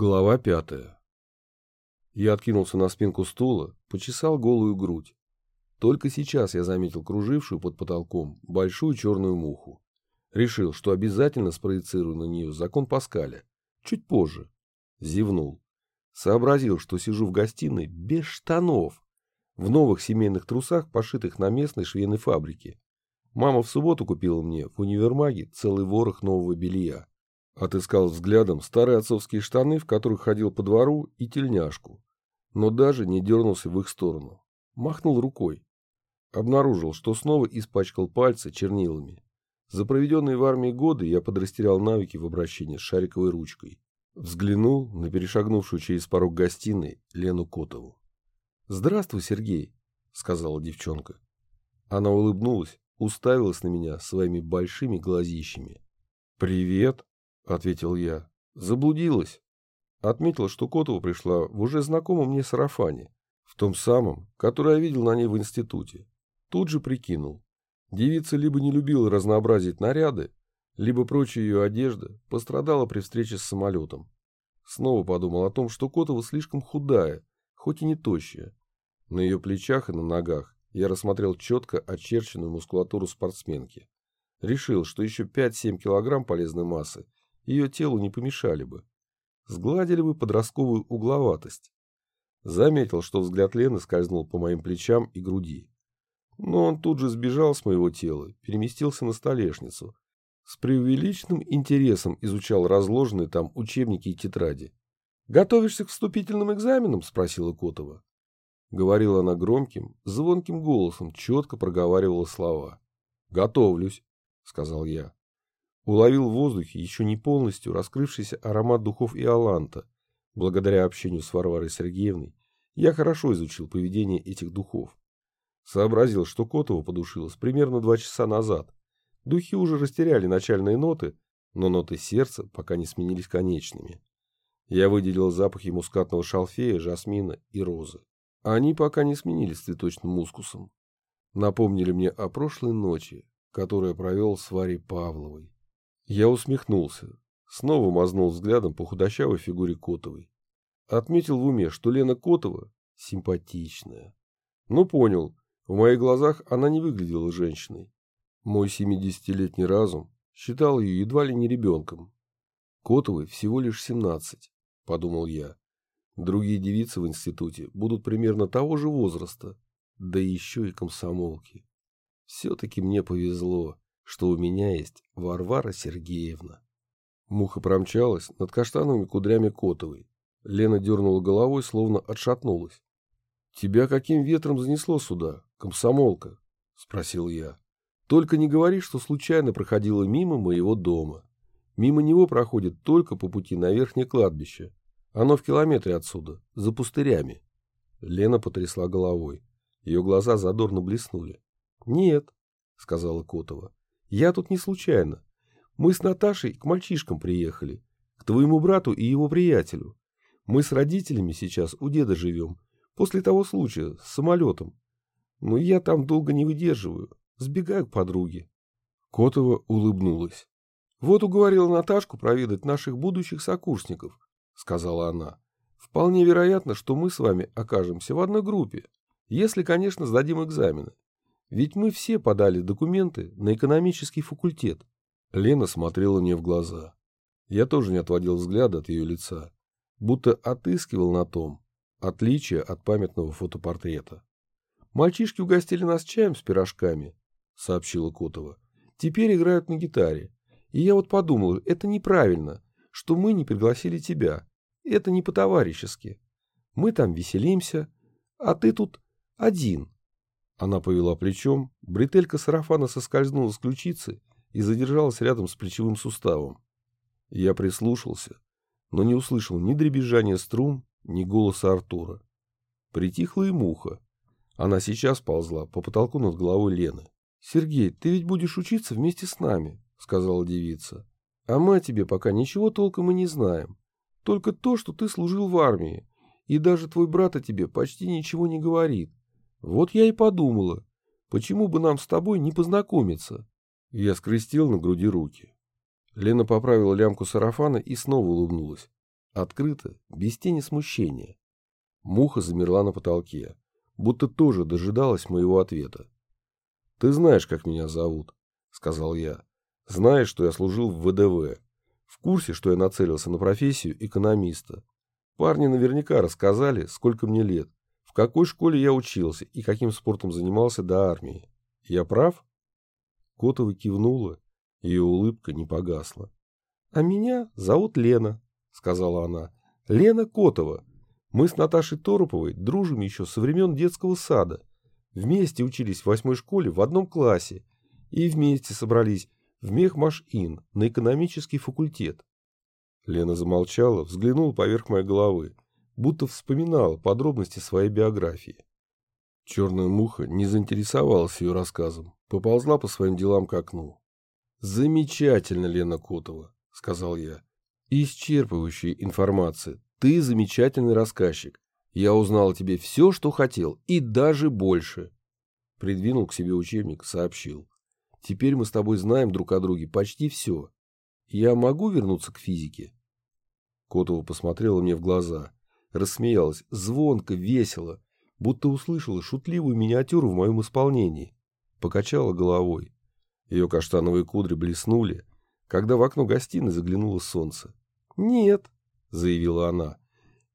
Глава пятая. Я откинулся на спинку стула, почесал голую грудь. Только сейчас я заметил кружившую под потолком большую черную муху. Решил, что обязательно спроецирую на нее закон Паскаля. Чуть позже. Зевнул. Сообразил, что сижу в гостиной без штанов. В новых семейных трусах, пошитых на местной швейной фабрике. Мама в субботу купила мне в универмаге целый ворох нового белья. Отыскал взглядом старые отцовские штаны, в которых ходил по двору, и тельняшку. Но даже не дернулся в их сторону. Махнул рукой. Обнаружил, что снова испачкал пальцы чернилами. За проведенные в армии годы я подрастерял навыки в обращении с шариковой ручкой. Взглянул на перешагнувшую через порог гостиной Лену Котову. «Здравствуй, Сергей», — сказала девчонка. Она улыбнулась, уставилась на меня своими большими глазищами. «Привет», — ответил я. Заблудилась. Отметила, что Котова пришла в уже знакомом мне сарафане, в том самом, который я видел на ней в институте. Тут же прикинул. Девица либо не любила разнообразить наряды, либо прочая ее одежда пострадала при встрече с самолетом. Снова подумал о том, что Котова слишком худая, хоть и не тощая. На ее плечах и на ногах я рассмотрел четко очерченную мускулатуру спортсменки. Решил, что еще 5-7 килограмм полезной массы ее телу не помешали бы. Сгладили бы подростковую угловатость. Заметил, что взгляд Лены скользнул по моим плечам и груди. Но он тут же сбежал с моего тела, переместился на столешницу. С преувеличенным интересом изучал разложенные там учебники и тетради. «Готовишься к вступительным экзаменам?» – спросила Котова. Говорила она громким, звонким голосом, четко проговаривала слова. «Готовлюсь», — сказал я. Уловил в воздухе еще не полностью раскрывшийся аромат духов и аланта. Благодаря общению с Варварой Сергеевной я хорошо изучил поведение этих духов. Сообразил, что Котова подушилась примерно два часа назад. Духи уже растеряли начальные ноты, но ноты сердца пока не сменились конечными. Я выделил запахи мускатного шалфея, жасмина и розы. Они пока не сменились цветочным мускусом. Напомнили мне о прошлой ночи, которую провел с Варей Павловой. Я усмехнулся, снова мазнул взглядом по худощавой фигуре Котовой. Отметил в уме, что Лена Котова симпатичная. Но понял, в моих глазах она не выглядела женщиной. Мой семидесятилетний разум считал ее едва ли не ребенком. Котовой всего лишь семнадцать, подумал я. Другие девицы в институте будут примерно того же возраста, да еще и комсомолки. Все-таки мне повезло что у меня есть Варвара Сергеевна. Муха промчалась над каштановыми кудрями Котовой. Лена дернула головой, словно отшатнулась. — Тебя каким ветром занесло сюда, комсомолка? — спросил я. — Только не говори, что случайно проходила мимо моего дома. Мимо него проходит только по пути на верхнее кладбище. Оно в километре отсюда, за пустырями. Лена потрясла головой. Ее глаза задорно блеснули. — Нет, — сказала Котова. Я тут не случайно. Мы с Наташей к мальчишкам приехали, к твоему брату и его приятелю. Мы с родителями сейчас у деда живем, после того случая с самолетом. Но я там долго не выдерживаю, сбегаю к подруге. Котова улыбнулась. Вот уговорила Наташку проведать наших будущих сокурсников, сказала она. Вполне вероятно, что мы с вами окажемся в одной группе, если, конечно, сдадим экзамены. Ведь мы все подали документы на экономический факультет. Лена смотрела мне в глаза. Я тоже не отводил взгляда от ее лица, будто отыскивал на том отличие от памятного фотопортрета. «Мальчишки угостили нас чаем с пирожками», — сообщила Котова. «Теперь играют на гитаре. И я вот подумал, это неправильно, что мы не пригласили тебя. Это не по-товарищески. Мы там веселимся, а ты тут один». Она повела плечом, бретелька сарафана соскользнула с ключицы и задержалась рядом с плечевым суставом. Я прислушался, но не услышал ни дребезжания струн, ни голоса Артура. Притихла и муха. Она сейчас ползла по потолку над головой Лены. — Сергей, ты ведь будешь учиться вместе с нами, — сказала девица. — А мы о тебе пока ничего толком и не знаем. Только то, что ты служил в армии, и даже твой брат о тебе почти ничего не говорит. Вот я и подумала, почему бы нам с тобой не познакомиться? Я скрестил на груди руки. Лена поправила лямку сарафана и снова улыбнулась. Открыто, без тени смущения. Муха замерла на потолке, будто тоже дожидалась моего ответа. «Ты знаешь, как меня зовут», — сказал я. «Знаешь, что я служил в ВДВ. В курсе, что я нацелился на профессию экономиста. Парни наверняка рассказали, сколько мне лет, в какой школе я учился и каким спортом занимался до армии. Я прав?» Котова кивнула, ее улыбка не погасла. «А меня зовут Лена», — сказала она. «Лена Котова. Мы с Наташей Тороповой дружим еще со времен детского сада. Вместе учились в восьмой школе в одном классе и вместе собрались в Мехмаш-Ин на экономический факультет. Лена замолчала, взглянула поверх моей головы, будто вспоминала подробности своей биографии. Черная муха не заинтересовалась ее рассказом, поползла по своим делам к окну. «Замечательно, Лена Котова», — сказал я. «Исчерпывающая информация, ты замечательный рассказчик. Я узнал о тебе все, что хотел, и даже больше. Придвинул к себе учебник, сообщил. Теперь мы с тобой знаем друг о друге почти все. Я могу вернуться к физике? Котова посмотрела мне в глаза, рассмеялась, звонко, весело, будто услышала шутливую миниатюру в моем исполнении. Покачала головой. Ее каштановые кудри блеснули, когда в окно гостиной заглянуло солнце. «Нет», — заявила она.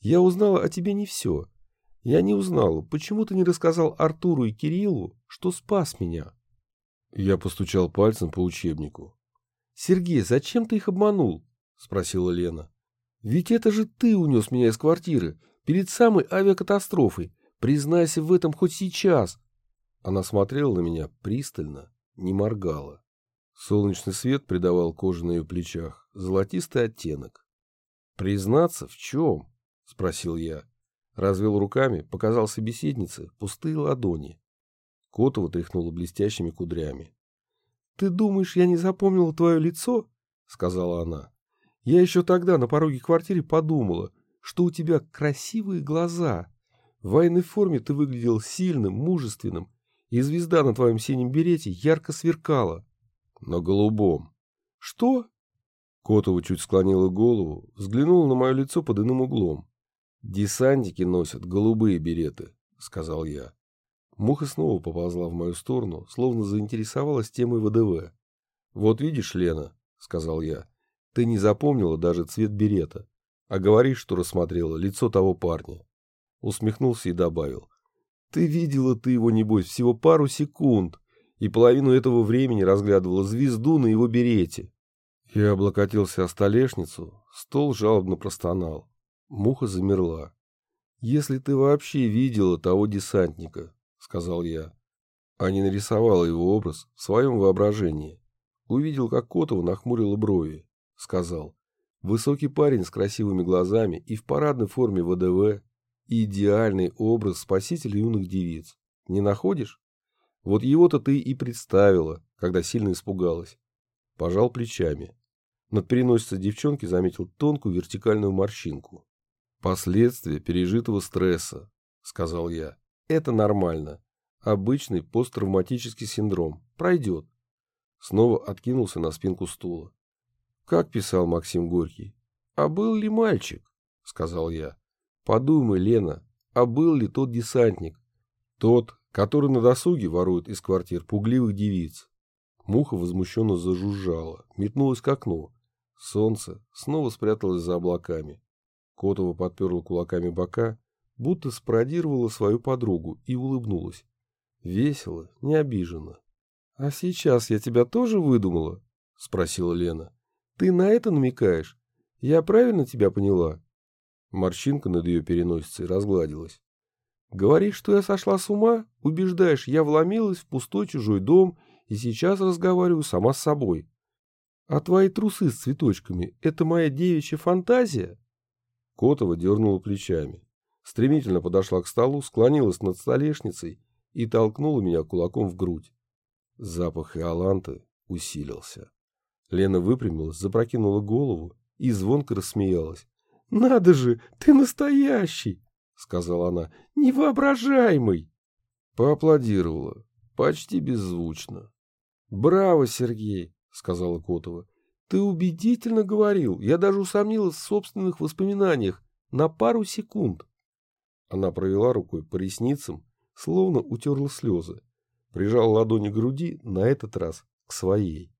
«Я узнала о тебе не все. Я не узнала, почему ты не рассказал Артуру и Кириллу, что спас меня». Я постучал пальцем по учебнику. «Сергей, зачем ты их обманул?» — спросила Лена. «Ведь это же ты унес меня из квартиры перед самой авиакатастрофой. Признайся в этом хоть сейчас». Она смотрела на меня пристально, не моргала. Солнечный свет придавал коже на ее плечах золотистый оттенок. «Признаться в чем?» — спросил я. Развел руками, показал собеседнице пустые ладони. Котова тряхнула блестящими кудрями. «Ты думаешь, я не запомнила твое лицо?» — сказала она. «Я еще тогда на пороге квартиры подумала, что у тебя красивые глаза. В военной форме ты выглядел сильным, мужественным, и звезда на твоем синем берете ярко сверкала. На голубом. Что? Котова чуть склонила голову, взглянула на мое лицо под иным углом. «Десантники носят голубые береты», — сказал я. Муха снова поползла в мою сторону, словно заинтересовалась темой ВДВ. «Вот видишь, Лена», — сказал я, — «ты не запомнила даже цвет берета, а говоришь, что рассмотрела лицо того парня». Усмехнулся и добавил. «Ты видела ты его, небось, всего пару секунд, и половину этого времени разглядывала звезду на его берете». Я облокотился о столешницу, стол жалобно простонал. Муха замерла. «Если ты вообще видела того десантника», — сказал я. А не нарисовала его образ в своем воображении. Увидел, как Котова нахмурила брови. Сказал. «Высокий парень с красивыми глазами и в парадной форме ВДВ. Идеальный образ спасителя юных девиц. Не находишь? Вот его-то ты и представила, когда сильно испугалась». Пожал плечами. Над переносицей девчонки заметил тонкую вертикальную морщинку. «Последствия пережитого стресса», — сказал я. «Это нормально. Обычный посттравматический синдром. Пройдет». Снова откинулся на спинку стула. «Как писал Максим Горький? А был ли мальчик?» — сказал я. «Подумай, Лена, а был ли тот десантник? Тот, который на досуге ворует из квартир пугливых девиц?» Муха возмущенно зажужжала, метнулась к окну. Солнце снова спряталось за облаками. Котова подперла кулаками бока, будто спародировала свою подругу и улыбнулась. Весело, не обиженно. — А сейчас я тебя тоже выдумала? — спросила Лена. — Ты на это намекаешь? Я правильно тебя поняла? Морщинка над ее переносицей разгладилась. — Говоришь, что я сошла с ума? Убеждаешь, я вломилась в пустой чужой дом и сейчас разговариваю сама с собой. А твои трусы с цветочками — это моя девичья фантазия? Котова дернула плечами. Стремительно подошла к столу, склонилась над столешницей и толкнула меня кулаком в грудь. Запах иоланты усилился. Лена выпрямилась, запрокинула голову и звонко рассмеялась. — Надо же, ты настоящий! — сказала она. — Невоображаемый! Поаплодировала, почти беззвучно. — Браво, Сергей! — сказала Котова. — Ты убедительно говорил. Я даже усомнилась в собственных воспоминаниях на пару секунд. Она провела рукой по ресницам, словно утерла слезы. Прижала ладони к груди, на этот раз к своей.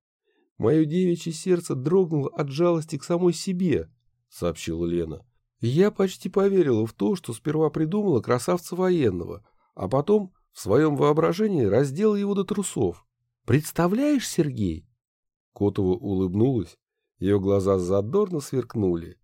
Мое девичье сердце дрогнуло от жалости к самой себе, сообщила Лена. Я почти поверила в то, что сперва придумала красавца военного, а потом в своем воображении раздела его до трусов. Представляешь, Сергей? Котова улыбнулась, ее глаза задорно сверкнули.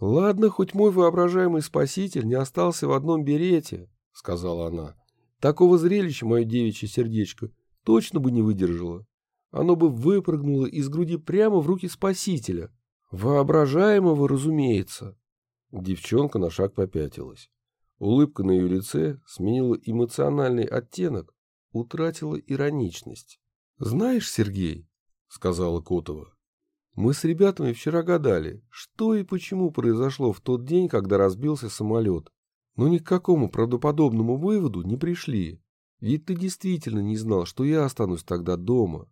«Ладно, хоть мой воображаемый спаситель не остался в одном берете», — сказала она. «Такого зрелища мое девичье сердечко точно бы не выдержало. Оно бы выпрыгнуло из груди прямо в руки спасителя. Воображаемого, разумеется». Девчонка на шаг попятилась. Улыбка на ее лице сменила эмоциональный оттенок, утратила ироничность. «Знаешь, Сергей, — сказала Котова. Мы с ребятами вчера гадали, что и почему произошло в тот день, когда разбился самолет. Но ни к какому правдоподобному выводу не пришли. Ведь ты действительно не знал, что я останусь тогда дома.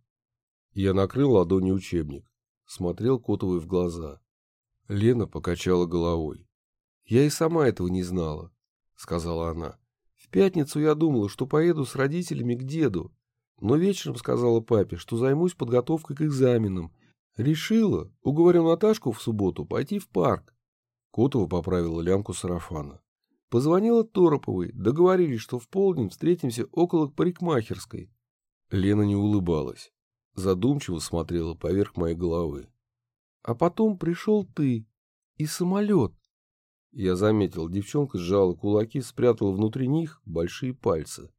Я накрыл ладонью учебник, смотрел Котовой в глаза. Лена покачала головой. Я и сама этого не знала, сказала она. В пятницу я думала, что поеду с родителями к деду, но вечером сказала папе, что займусь подготовкой к экзаменам. Решила, уговорю Наташку в субботу пойти в парк. Котова поправила лямку сарафана. Позвонила Тороповой, договорились, что в полдень встретимся около парикмахерской. Лена не улыбалась, задумчиво смотрела поверх моей головы. А потом пришел ты и самолет. Я заметил, девчонка сжала кулаки, спрятала внутри них большие пальцы.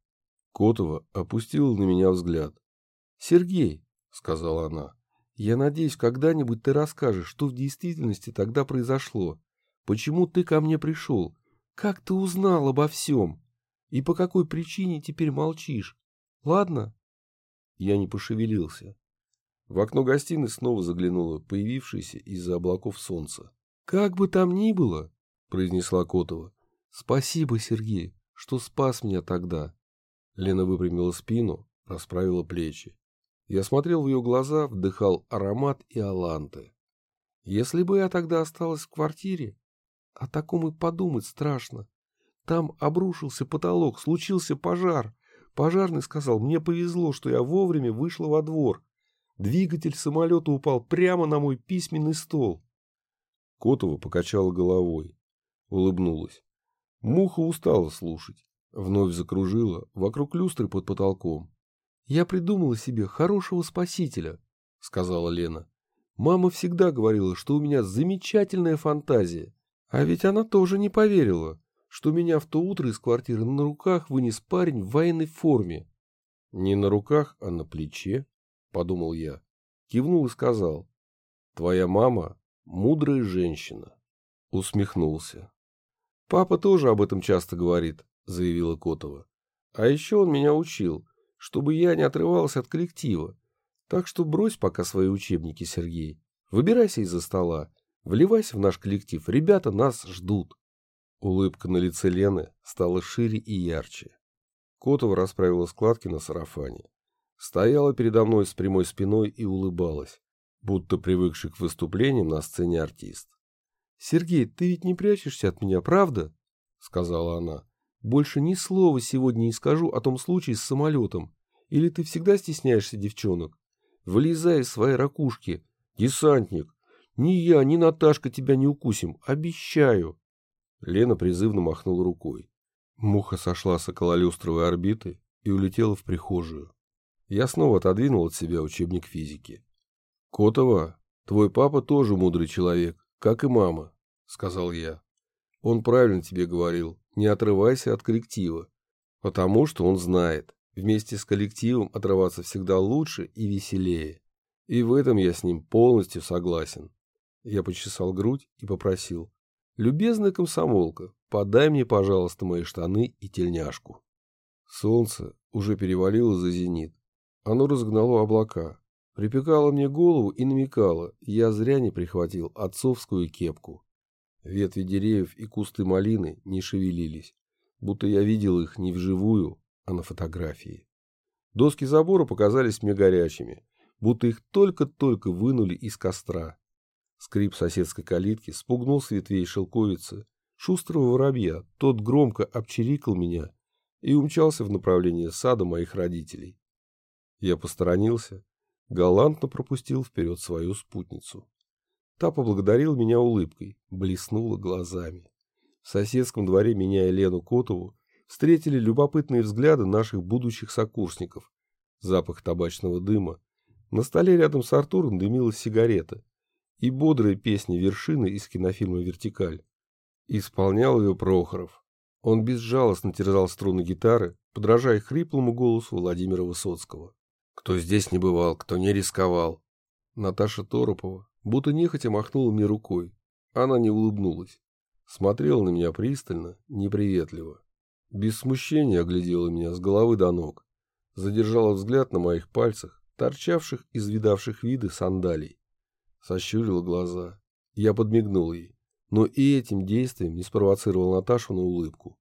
Котова опустила на меня взгляд. «Сергей», — сказала она, — «я надеюсь, когда-нибудь ты расскажешь, что в действительности тогда произошло. Почему ты ко мне пришел? Как ты узнал обо всем? И по какой причине теперь молчишь? Ладно?» Я не пошевелился. В окно гостиной снова заглянуло появившееся из-за облаков солнце. «Как бы там ни было», — произнесла Котова, — «спасибо, Сергей, что спас меня тогда. Лена выпрямила спину, расправила плечи. Я смотрел в ее глаза, вдыхал аромат и аланты. Если бы я тогда осталась в квартире, о таком и подумать страшно. Там обрушился потолок, случился пожар. Пожарный сказал, мне повезло, что я вовремя вышла во двор. Двигатель самолета упал прямо на мой письменный стол. Котова покачала головой, улыбнулась. Муха устала слушать. Вновь закружила вокруг люстры под потолком. «Я придумала себе хорошего спасителя», — сказала Лена. «Мама всегда говорила, что у меня замечательная фантазия. А ведь она тоже не поверила, что меня в то утро из квартиры на руках вынес парень в военной форме». «Не на руках, а на плече», — подумал я. Кивнул и сказал. «Твоя мама — мудрая женщина». Усмехнулся. Папа тоже об этом часто говорит, — заявила Котова. «А еще он меня учил, чтобы я не отрывался от коллектива. Так что брось пока свои учебники, Сергей. Выбирайся из-за стола, вливайся в наш коллектив, ребята нас ждут». Улыбка на лице Лены стала шире и ярче. Котова расправила складки на сарафане. Стояла передо мной с прямой спиной и улыбалась, будто привыкший к выступлениям на сцене артист. «Сергей, ты ведь не прячешься от меня, правда?» — сказала она. Больше ни слова сегодня не скажу о том случае с самолетом. Или ты всегда стесняешься девчонок? Вылезай из своей ракушки. Десантник. Ни я, ни Наташка тебя не укусим. Обещаю. Лена призывно махнула рукой. Муха сошла с окололюстровой орбиты и улетела в прихожую. Я снова отодвинул от себя учебник физики. «Котова, твой папа тоже мудрый человек, как и мама», — сказал я. «Он правильно тебе говорил не отрывайся от коллектива, потому что он знает, вместе с коллективом отрываться всегда лучше и веселее. И в этом я с ним полностью согласен. Я почесал грудь и попросил. «Любезная комсомолка, подай мне, пожалуйста, мои штаны и тельняшку». Солнце уже перевалило за зенит. Оно разгнало облака, припекало мне голову и намекало, я зря не прихватил отцовскую кепку. Ветви деревьев и кусты малины не шевелились, будто я видел их не вживую, а на фотографии. Доски забора показались мне горячими, будто их только-только вынули из костра. Скрип соседской калитки спугнул с ветвей шелковицы шустрого воробья, тот громко обчирикал меня и умчался в направлении сада моих родителей. Я посторонился, галантно пропустил вперед свою спутницу. Та поблагодарила меня улыбкой, блеснула глазами. В соседском дворе меня и Лену Котову встретили любопытные взгляды наших будущих сокурсников. Запах табачного дыма. На столе рядом с Артуром дымилась сигарета. И бодрая песня вершины из кинофильма «Вертикаль». Исполнял ее Прохоров. Он безжалостно терзал струны гитары, подражая хриплому голосу Владимира Высоцкого. Кто здесь не бывал, кто не рисковал. Наташа Торопова будто нехотя махнула мне рукой. Она не улыбнулась. Смотрела на меня пристально, неприветливо. Без смущения оглядела меня с головы до ног. Задержала взгляд на моих пальцах, торчавших из видавших виды сандалий. Сощурила глаза. Я подмигнул ей. Но и этим действием не спровоцировал Наташу на улыбку.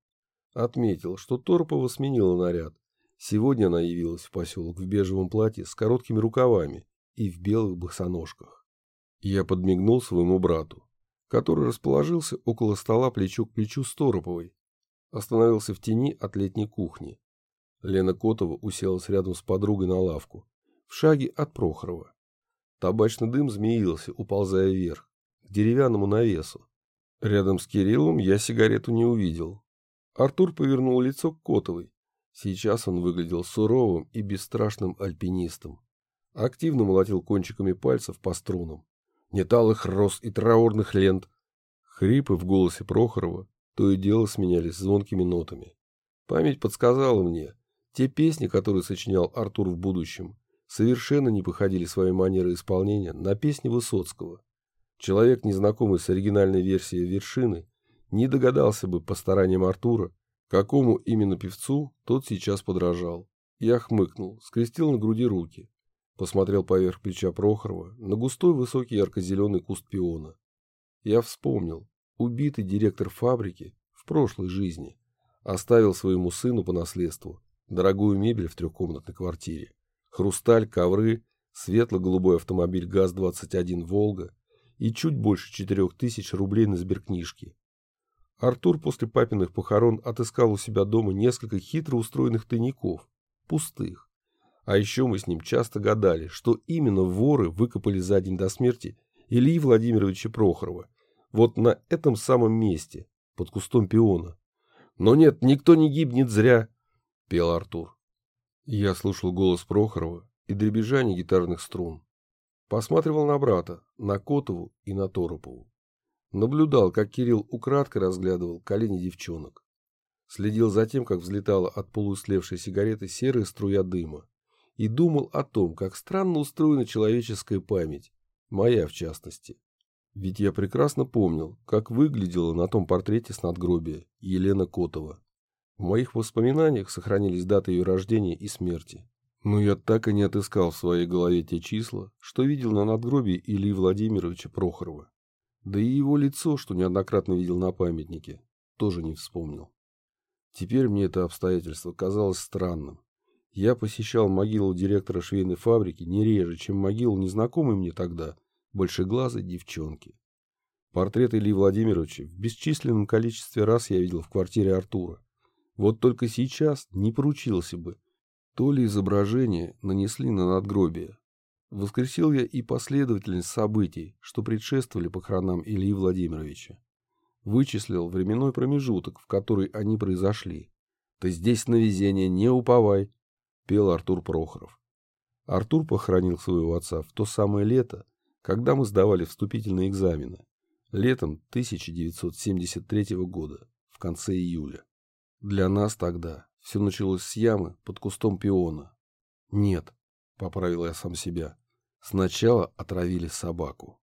Отметил, что Торопова сменила наряд. Сегодня она явилась в поселок в бежевом платье с короткими рукавами и в белых босоножках. Я подмигнул своему брату, который расположился около стола плечо к плечу с Тороповой. Остановился в тени от летней кухни. Лена Котова уселась рядом с подругой на лавку, в шаге от Прохорова. Табачный дым змеился, уползая вверх, к деревянному навесу. Рядом с Кириллом я сигарету не увидел. Артур повернул лицо к Котовой. Сейчас он выглядел суровым и бесстрашным альпинистом. Активно молотил кончиками пальцев по струнам. Неталых роз и траурных лент. Хрипы в голосе Прохорова то и дело сменялись звонкими нотами. Память подсказала мне, те песни, которые сочинял Артур в будущем, совершенно не походили своей манерой исполнения на песни Высоцкого. Человек, незнакомый с оригинальной версией вершины, не догадался бы по стараниям Артура, какому именно певцу тот сейчас подражал. Я хмыкнул, скрестил на груди руки, посмотрел поверх плеча Прохорова на густой высокий ярко-зеленый куст пиона. Я вспомнил, убитый директор фабрики в прошлой жизни оставил своему сыну по наследству дорогую мебель в трехкомнатной квартире, хрусталь, ковры, светло-голубой автомобиль ГАЗ-21 «Волга» и чуть больше четырех тысяч рублей на сберкнижке. Артур после папиных похорон отыскал у себя дома несколько хитро устроенных тайников, пустых. А еще мы с ним часто гадали, что именно воры выкопали за день до смерти Ильи Владимировича Прохорова, вот на этом самом месте, под кустом пиона. Но нет, никто не гибнет зря, пел Артур. Я слушал голос Прохорова и дребезжание гитарных струн. Посматривал на брата, на Котову и на Торопову. Наблюдал, как Кирилл украдкой разглядывал колени девчонок. Следил за тем, как взлетала от полуислевшей сигареты серая струя дыма. И думал о том, как странно устроена человеческая память, моя в частности. Ведь я прекрасно помнил, как выглядела на том портрете с надгробия Елена Котова. В моих воспоминаниях сохранились даты ее рождения и смерти. Но я так и не отыскал в своей голове те числа, что видел на надгробии Ильи Владимировича Прохорова. Да и его лицо, что неоднократно видел на памятнике, тоже не вспомнил. Теперь мне это обстоятельство казалось странным. Я посещал могилу директора швейной фабрики не реже, чем могилу незнакомой мне тогда, большеглазой девчонки. Портрет Ильи Владимировича в бесчисленном количестве раз я видел в квартире Артура. Вот только сейчас не поручился бы, то ли изображение нанесли на надгробие. Воскресил я и последовательность событий, что предшествовали похоронам Ильи Владимировича. Вычислил временной промежуток, в который они произошли. «Ты здесь на везение не уповай», — пел Артур Прохоров. Артур похоронил своего отца в то самое лето, когда мы сдавали вступительные экзамены, летом 1973 года, в конце июля. Для нас тогда все началось с ямы под кустом пиона. Нет, поправил я сам себя. Сначала отравили собаку.